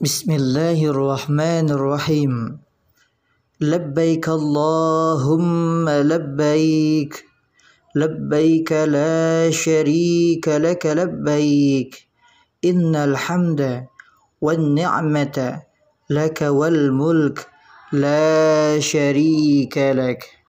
بسم الله الرحمن الرحيم لبيك اللهم لبيك لبيك لا شريك لك لبيك إن الحمد والنعمة لك والملك لا شريك لك